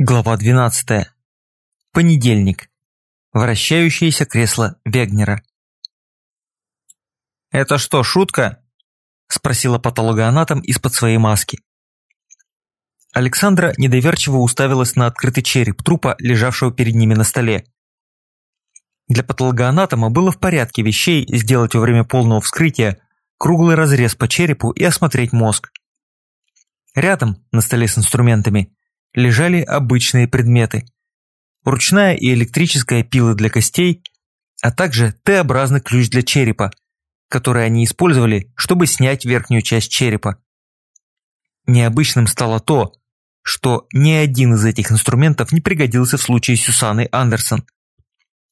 Глава 12. Понедельник. Вращающееся кресло Вегнера. «Это что, шутка?» – спросила патологоанатом из-под своей маски. Александра недоверчиво уставилась на открытый череп трупа, лежавшего перед ними на столе. Для патологоанатома было в порядке вещей сделать во время полного вскрытия круглый разрез по черепу и осмотреть мозг. Рядом, на столе с инструментами, лежали обычные предметы. Ручная и электрическая пилы для костей, а также Т-образный ключ для черепа, который они использовали, чтобы снять верхнюю часть черепа. Необычным стало то, что ни один из этих инструментов не пригодился в случае Сюсаны Андерсон.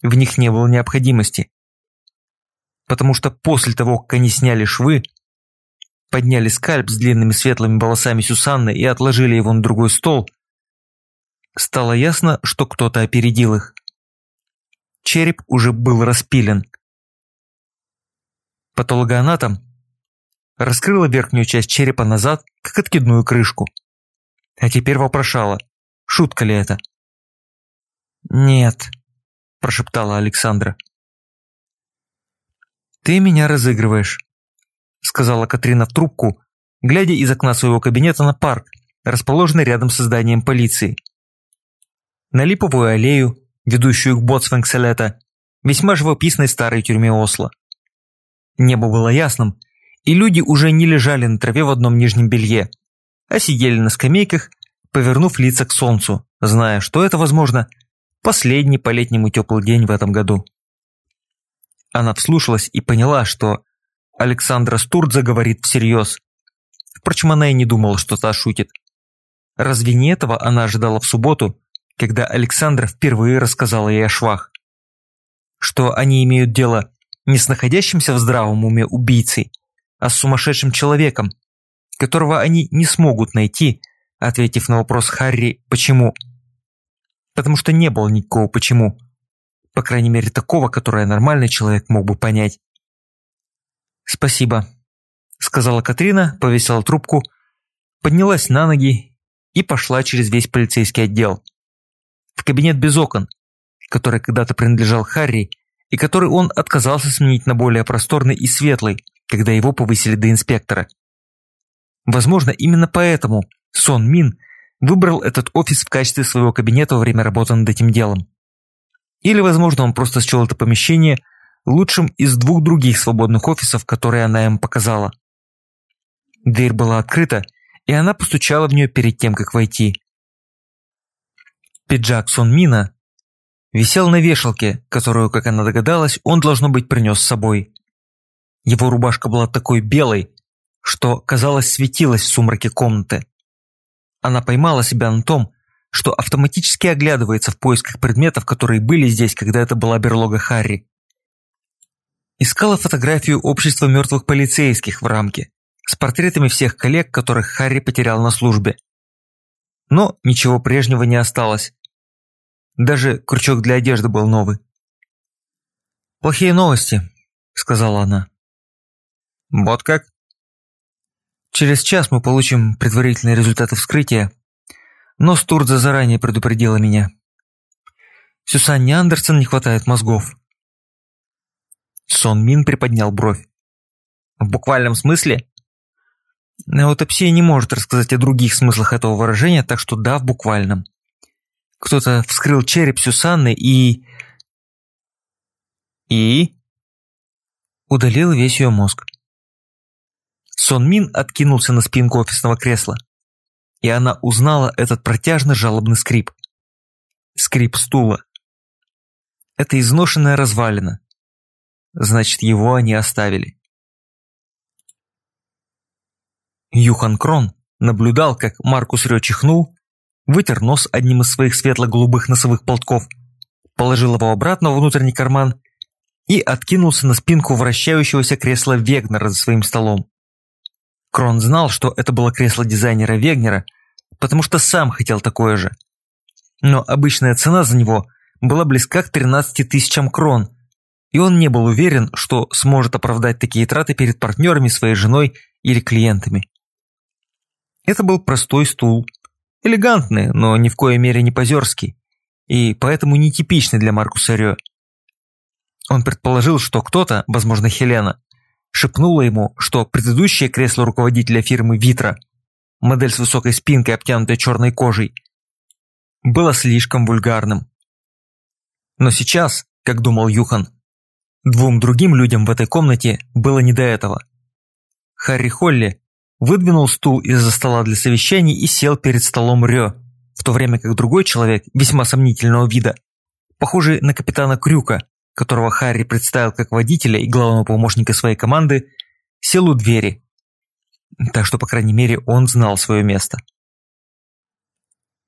В них не было необходимости. Потому что после того, как они сняли швы, подняли скальп с длинными светлыми волосами Сюсанны и отложили его на другой стол, Стало ясно, что кто-то опередил их. Череп уже был распилен. Патологоанатом раскрыла верхнюю часть черепа назад, как откидную крышку. А теперь вопрошала, шутка ли это? «Нет», – прошептала Александра. «Ты меня разыгрываешь», – сказала Катрина в трубку, глядя из окна своего кабинета на парк, расположенный рядом с зданием полиции на Липовую аллею, ведущую к Боцвенгселета, весьма живописной старой тюрьме Осло. Небо было ясным, и люди уже не лежали на траве в одном нижнем белье, а сидели на скамейках, повернув лица к солнцу, зная, что это, возможно, последний по-летнему теплый день в этом году. Она вслушалась и поняла, что Александра Стурдза говорит всерьез. Впрочем, она и не думала, что та шутит. Разве не этого она ожидала в субботу, когда Александра впервые рассказала ей о швах. Что они имеют дело не с находящимся в здравом уме убийцей, а с сумасшедшим человеком, которого они не смогут найти, ответив на вопрос Харри «почему?». Потому что не было никакого «почему?». По крайней мере, такого, которое нормальный человек мог бы понять. «Спасибо», – сказала Катрина, повесила трубку, поднялась на ноги и пошла через весь полицейский отдел в кабинет без окон, который когда-то принадлежал Харри и который он отказался сменить на более просторный и светлый, когда его повысили до инспектора. Возможно, именно поэтому Сон Мин выбрал этот офис в качестве своего кабинета во время работы над этим делом. Или, возможно, он просто счел это помещение лучшим из двух других свободных офисов, которые она им показала. Дверь была открыта, и она постучала в нее перед тем, как войти. Пиджак Сон Мина висел на вешалке, которую, как она догадалась, он, должно быть, принес с собой. Его рубашка была такой белой, что, казалось, светилась в сумраке комнаты. Она поймала себя на том, что автоматически оглядывается в поисках предметов, которые были здесь, когда это была берлога Харри. Искала фотографию общества мертвых полицейских в рамке с портретами всех коллег, которых Харри потерял на службе. Но ничего прежнего не осталось. Даже крючок для одежды был новый. «Плохие новости», — сказала она. «Вот как?» «Через час мы получим предварительные результаты вскрытия, но Стурдза заранее предупредила меня. Сюсанне Андерсон не хватает мозгов». Сон Мин приподнял бровь. «В буквальном смысле?» Аутопсия не может рассказать о других смыслах этого выражения, так что да, в буквальном. Кто-то вскрыл череп Сюсанны и... И? Удалил весь ее мозг. Сон Мин откинулся на спинку офисного кресла, и она узнала этот протяжный жалобный скрип. Скрип стула. Это изношенная развалина. Значит, его они оставили. Юхан Крон наблюдал, как Маркус Рё чихнул, вытер нос одним из своих светло-голубых носовых полтков, положил его обратно в внутренний карман и откинулся на спинку вращающегося кресла Вегнера за своим столом. Крон знал, что это было кресло дизайнера Вегнера, потому что сам хотел такое же. Но обычная цена за него была близка к 13 тысячам крон, и он не был уверен, что сможет оправдать такие траты перед партнерами, своей женой или клиентами. Это был простой стул, Элегантный, но ни в коей мере не позерский. И поэтому нетипичный для Маркуса Рё. Он предположил, что кто-то, возможно Хелена, шепнула ему, что предыдущее кресло руководителя фирмы «Витра», модель с высокой спинкой, обтянутой черной кожей, было слишком вульгарным. Но сейчас, как думал Юхан, двум другим людям в этой комнате было не до этого. Харри Холли выдвинул стул из-за стола для совещаний и сел перед столом Рё, в то время как другой человек, весьма сомнительного вида, похожий на капитана Крюка, которого Харри представил как водителя и главного помощника своей команды, сел у двери. Так что, по крайней мере, он знал свое место.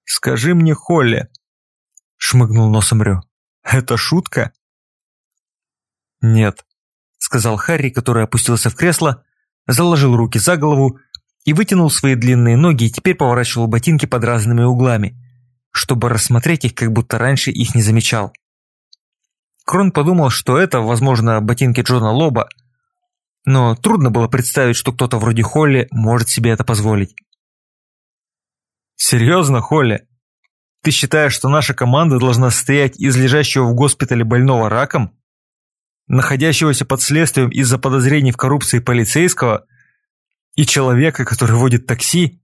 «Скажи мне, Холли», – шмыгнул носом Рё, – «это шутка?» «Нет», – сказал Харри, который опустился в кресло, заложил руки за голову и вытянул свои длинные ноги и теперь поворачивал ботинки под разными углами, чтобы рассмотреть их, как будто раньше их не замечал. Крон подумал, что это, возможно, ботинки Джона Лоба, но трудно было представить, что кто-то вроде Холли может себе это позволить. «Серьезно, Холли? Ты считаешь, что наша команда должна состоять из лежащего в госпитале больного раком? Находящегося под следствием из-за подозрений в коррупции полицейского и человека, который водит такси?»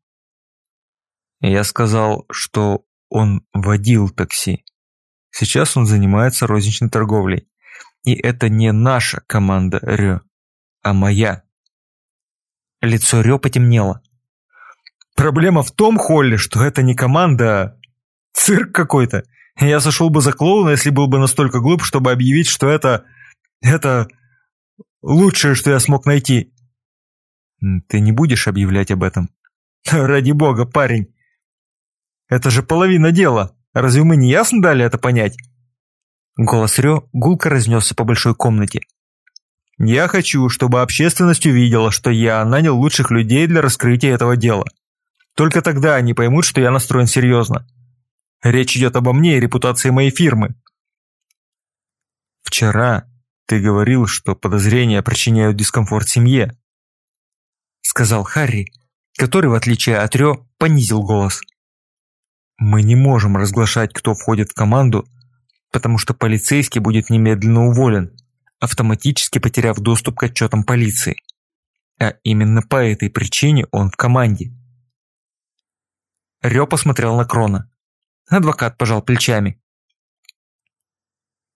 Я сказал, что он водил такси. Сейчас он занимается розничной торговлей. И это не наша команда Рё, а моя. Лицо Рё потемнело. Проблема в том, Холли, что это не команда, а цирк какой-то. Я сошел бы за клоуна, если был бы настолько глуп, чтобы объявить, что это... это... лучшее, что я смог найти. Ты не будешь объявлять об этом? Ради бога, парень. Это же половина дела. Разве мы не ясно дали это понять?» Голос Рё гулко разнесся по большой комнате. «Я хочу, чтобы общественность увидела, что я нанял лучших людей для раскрытия этого дела. Только тогда они поймут, что я настроен серьезно. Речь идет обо мне и репутации моей фирмы». «Вчера ты говорил, что подозрения причиняют дискомфорт семье», сказал Харри, который, в отличие от Рё, понизил голос. Мы не можем разглашать, кто входит в команду, потому что полицейский будет немедленно уволен, автоматически потеряв доступ к отчетам полиции. А именно по этой причине он в команде. Рё посмотрел на Крона. Адвокат пожал плечами.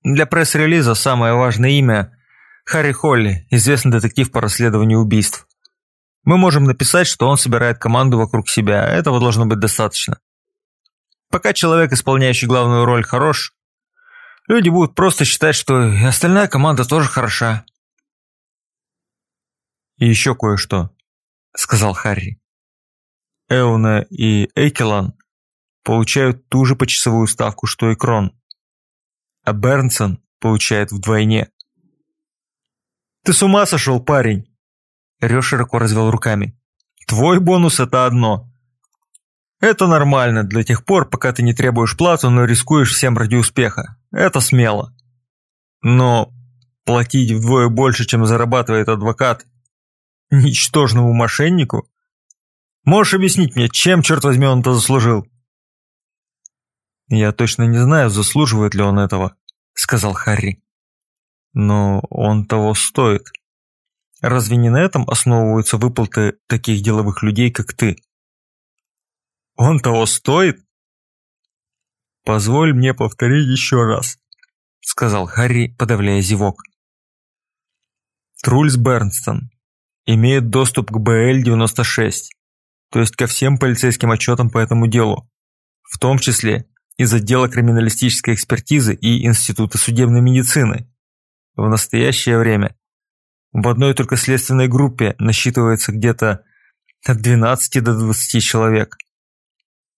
Для пресс-релиза самое важное имя – Харри Холли, известный детектив по расследованию убийств. Мы можем написать, что он собирает команду вокруг себя, этого должно быть достаточно. Пока человек, исполняющий главную роль, хорош, люди будут просто считать, что и остальная команда тоже хороша. «И еще кое-что», — сказал Харри. Эуна и Эйкелан получают ту же почасовую ставку, что и Крон. А Бернсон получает вдвойне. «Ты с ума сошел, парень?» Рё широко развел руками. «Твой бонус – это одно, это нормально для тех пор, пока ты не требуешь плату, но рискуешь всем ради успеха. Это смело. Но платить вдвое больше, чем зарабатывает адвокат, ничтожному мошеннику? Можешь объяснить мне, чем, черт возьми, он это заслужил? Я точно не знаю, заслуживает ли он этого, сказал Харри. Но он того стоит. Разве не на этом основываются выплаты таких деловых людей, как ты? Он того стоит? Позволь мне повторить еще раз, сказал Харри, подавляя зевок. Трульс Бернстон имеет доступ к БЛ-96, то есть ко всем полицейским отчетам по этому делу, в том числе из отдела криминалистической экспертизы и Института судебной медицины. В настоящее время в одной только следственной группе насчитывается где-то от 12 до 20 человек.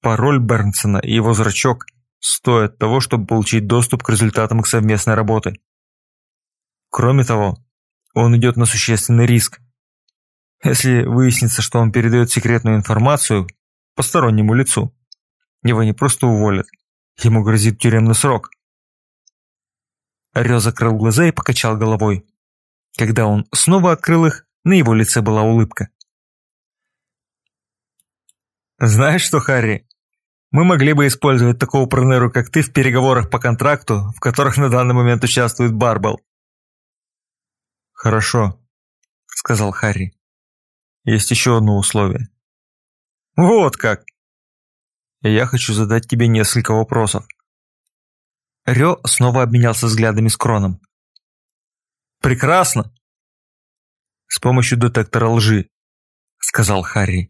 Пароль Бернсона и его зрачок стоят того, чтобы получить доступ к результатам их совместной работы. Кроме того, он идет на существенный риск. Если выяснится, что он передает секретную информацию постороннему лицу, его не просто уволят, ему грозит тюремный срок. Орел закрыл глаза и покачал головой. Когда он снова открыл их, на его лице была улыбка. «Знаешь что, Харри, Мы могли бы использовать такого пронеру, как ты, в переговорах по контракту, в которых на данный момент участвует Барбал. Хорошо, сказал Харри. Есть еще одно условие. Вот как. Я хочу задать тебе несколько вопросов. Рё снова обменялся взглядами с Кроном. Прекрасно. С помощью детектора лжи, сказал Харри.